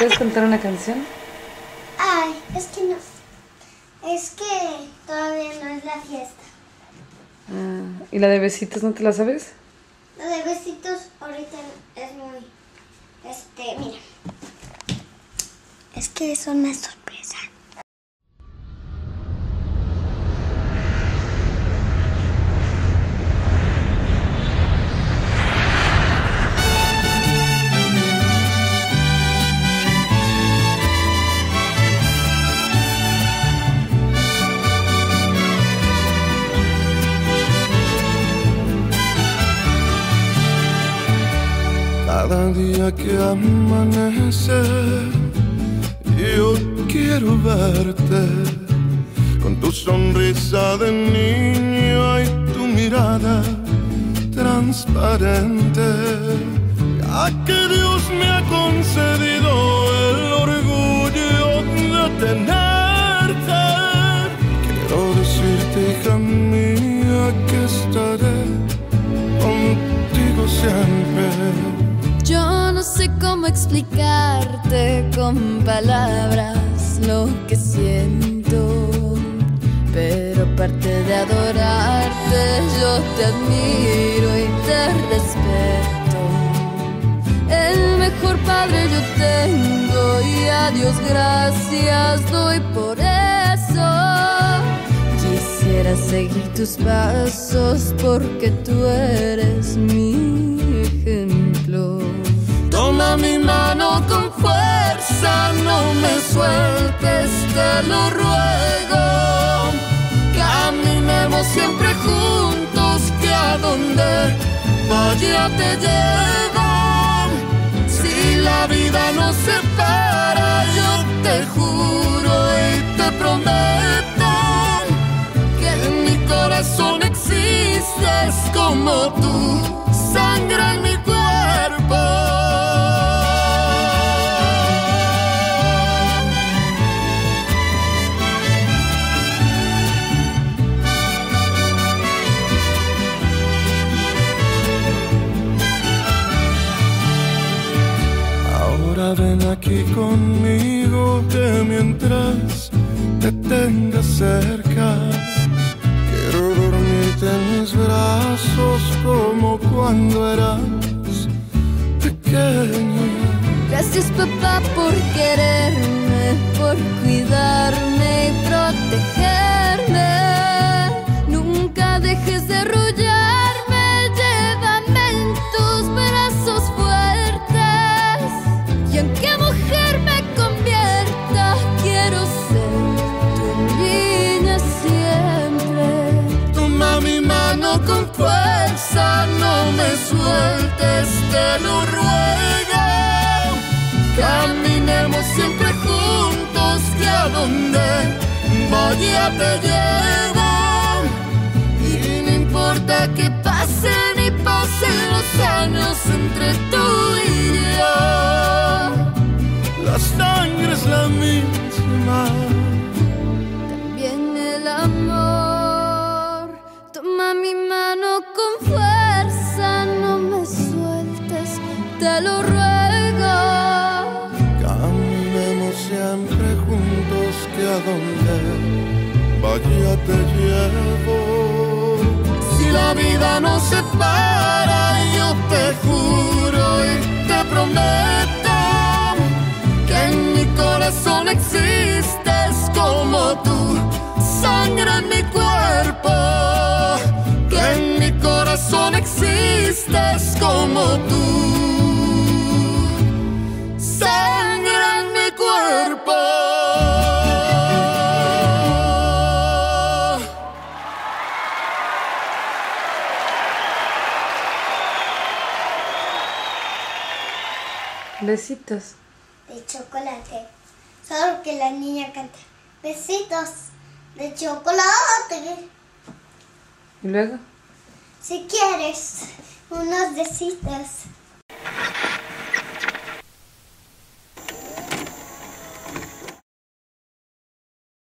puedes cantar una canción? Ay, es que no. Es que todavía no es la fiesta. Ah, ¿Y la de besitos no te la sabes? La de besitos ahorita es muy... Este, mira. Es que es una sorpresa. Día que amanece, yo quiero verte con tu sonrisa de niño y tu mirada transparente. Ya que Dios me ha concedido el orgullo de tenerte, quiero decirte, hija mía, que estaré contigo siempre. No sé cómo explicarte con palabras lo que siento, pero aparte de adorarte, yo te admiro y te respeto. El mejor padre yo tengo y a Dios gracias doy por eso. Quisiera seguir tus pasos porque tú eres mi lo ruego. Caminemos siempre juntos, que a donde vaya te llevo. Si la vida nos separa, yo te juro y te prometo que en mi corazón existes como tú, sangre Ven aquí conmigo que mientras te tenga cerca Quiero dormirte en mis brazos como cuando eras pequeño. Gracias papá por quererme, sueltes, te lo ruego. Caminemos siempre juntos, que a donde vaya te llevo. Y no importa que pasen y pasen los años entre tú y yo. La sangre es la misma. Ruego. Caminemos siempre juntos que a donde vaya te llevo. Si la vida nos separa, yo te juro y te prometo que en mi corazón existes como tú, sangre en mi cuerpo. Que en mi corazón existes como tú. Besitos. De chocolate. Solo que la niña canta. Besitos de chocolate. ¿Y luego? Si quieres unos besitos